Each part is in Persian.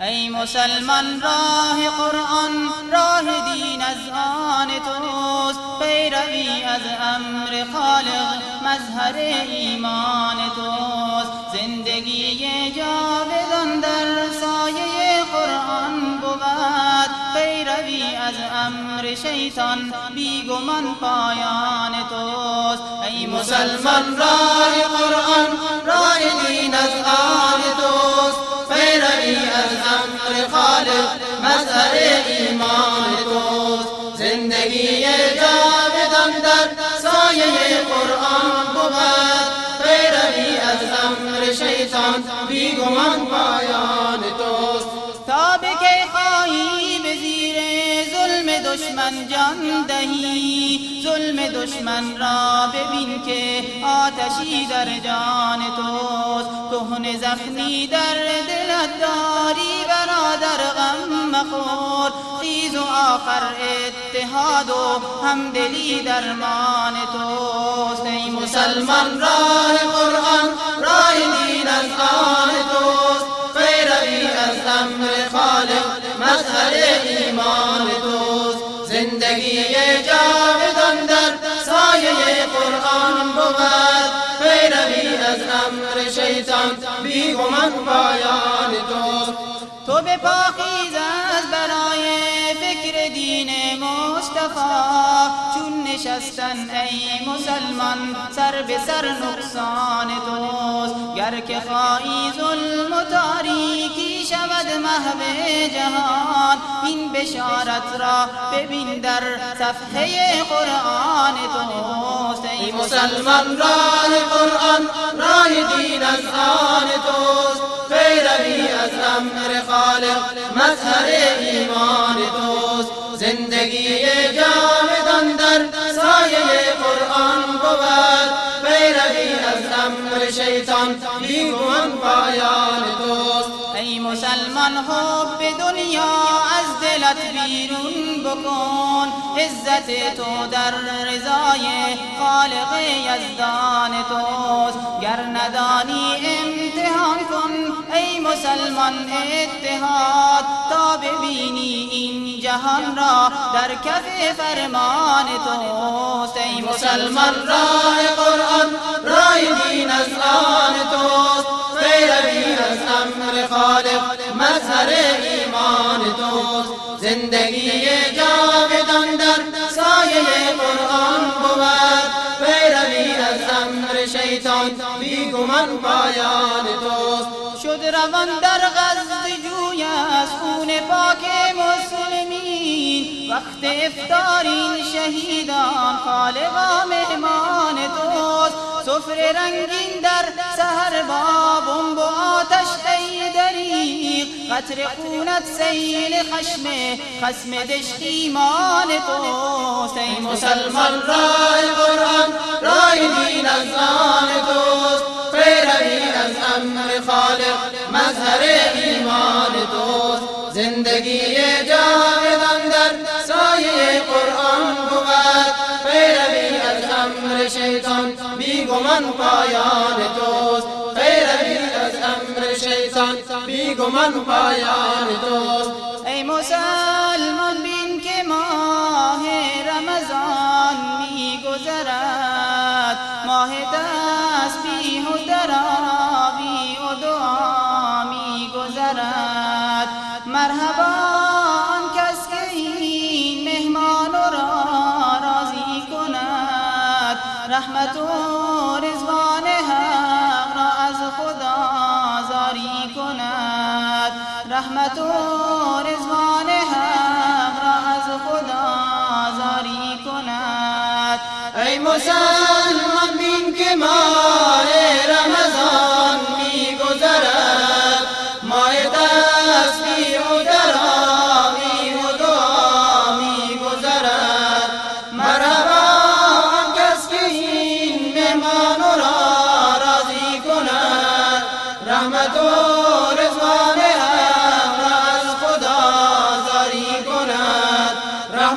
ای مسلمان راه قرآن راه دین از آن توست. پیروی از امر خالق مظهر ایمان توست. زندگی جاودان در سایه قرآن بود. پیروی از امر شیطان بیگمان پایان توست. ای مسلمان راه قرآن راه دین از آن توست. پیروی از امر خالق مظهر ایمان توست. زندگی جاودان در سایه قرآن بود. پیروی از امر شیطان بیگمان پایان دشمن جان دهی. ظلم دشمن را ببین که آتشی در جان توست. کهن زخمی در دلت داری برادر غم مخور. خیز و آخر اتحاد و همدلی درمان توست. ای مسلمان راه قرآن راه دین از آن توست. پیروی از امر خالق مظهر ایمان توست. شیطان بیگمان پایان توست تو به پاکیز از برای فکر دین مصطفی. چون نشستن ای مسلمان سر به سر نقصان توست گر که خواهی ظلم و تاریکی شود محو جهان. این بشارت را ببین در صفحه قرآن توست ای مسلمان راه قرآن راه دین از آن توست. پیروی از امر خالق مظهر ایمان. ای مسلمان حب دنیا از دلت بیرون بکن. عزت تو در رضای خالق یزدان توست. گر ندانی امتحان کن ای مسلمان اتحاد. تا ببینی این جهان را در کف فرمان توست. ای مسلمان راه قرآن راه دین از آن توست. امر خالق مظهر ایمان توست زندگی جاودان در سایه قرآن بود. پیروی از امر شیطان بیگمان پایان توست شد روان در غزد جوی از خون پاک مسلمین. وقت افطارین شهیدان خالقا مهمان توست سفر رنگین در سهر با بمب و آتش ای دریق قطر خونت سیل خشم خسم دشت ایمان توست. ای مسلمان راه قرآن راه دین از آن توست. از امر خالق مظهر ایمان توست. زندگی جاودان در سایه قرآن بود. پیروی از امر شیطان بیگمان پایان توست. شیطان بیگمان پایان توست ای مسلمان رحمت و رضوان حق را از خدا زاری کند. ای مسلمان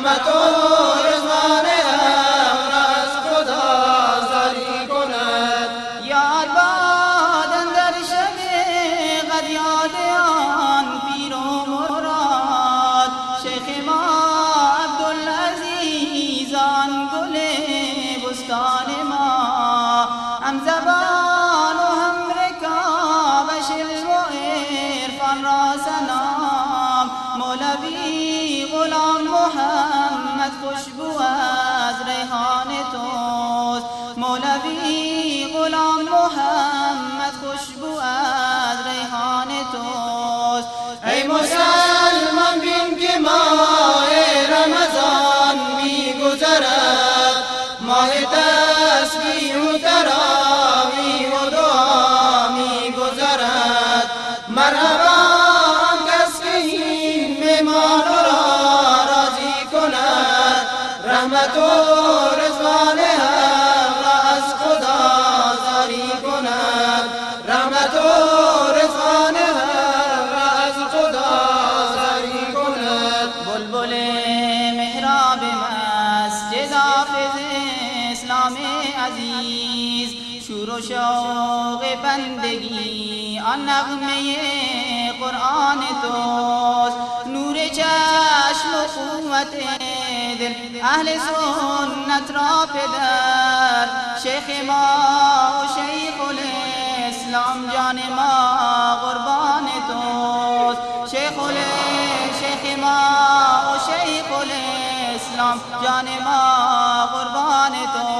رحمت خوشبو از ریحان توست. مولوی غلام محمد خوشبو از ریحان توست. ای مسلمان بین که ماه رمضان میگذرد ماه تسبیح و رحمت و رضوان حق را از خدا زاری کند. رحمت و از خدا زاری کند. بلبل محراب مسجد حافظ اسلام عزیز شور و شوق بندگی آن نغمه قرآن توست. چشم و قوت دل. اهل سنت را پدر شیخ ما و شیخ الاسلام جان ما قربان توست. شیخ شیخ ما و شیخ الاسلام جان ما قربان توست.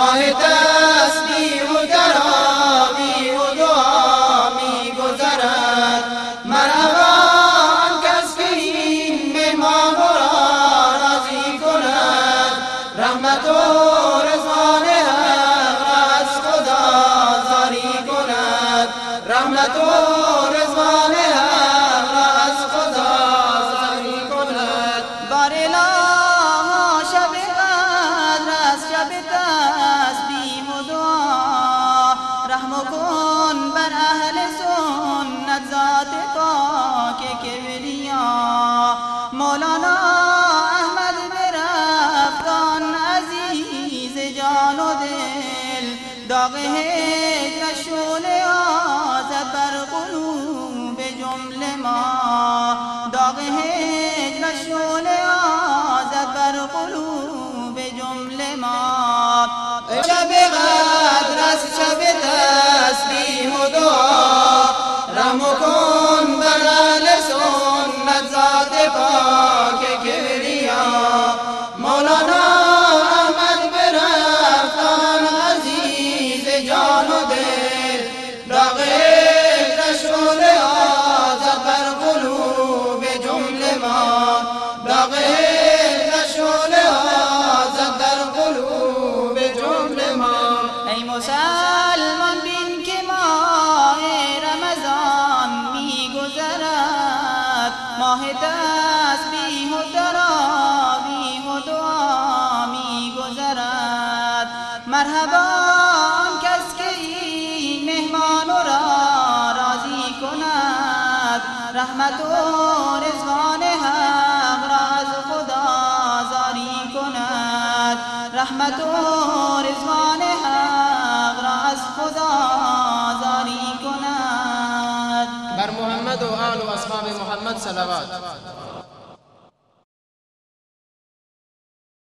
ماه تسبیح مولانا احمد برفتان عزیز جان و دل داغ هجر آزد بر قلوب جمله ما. داغ هجر آزد بر قلوب جمله ما. شب قدر از شب تسبیح تسبیح و تراویح و دعا میگذرد. مرحبا آن کس که این مهمان را راضی کند. رحمت و رضوان حق را از خدا زاری کند. رحمت و رضوان حق را از خدا بر محمد و آل و اصحاب محمد صلوات.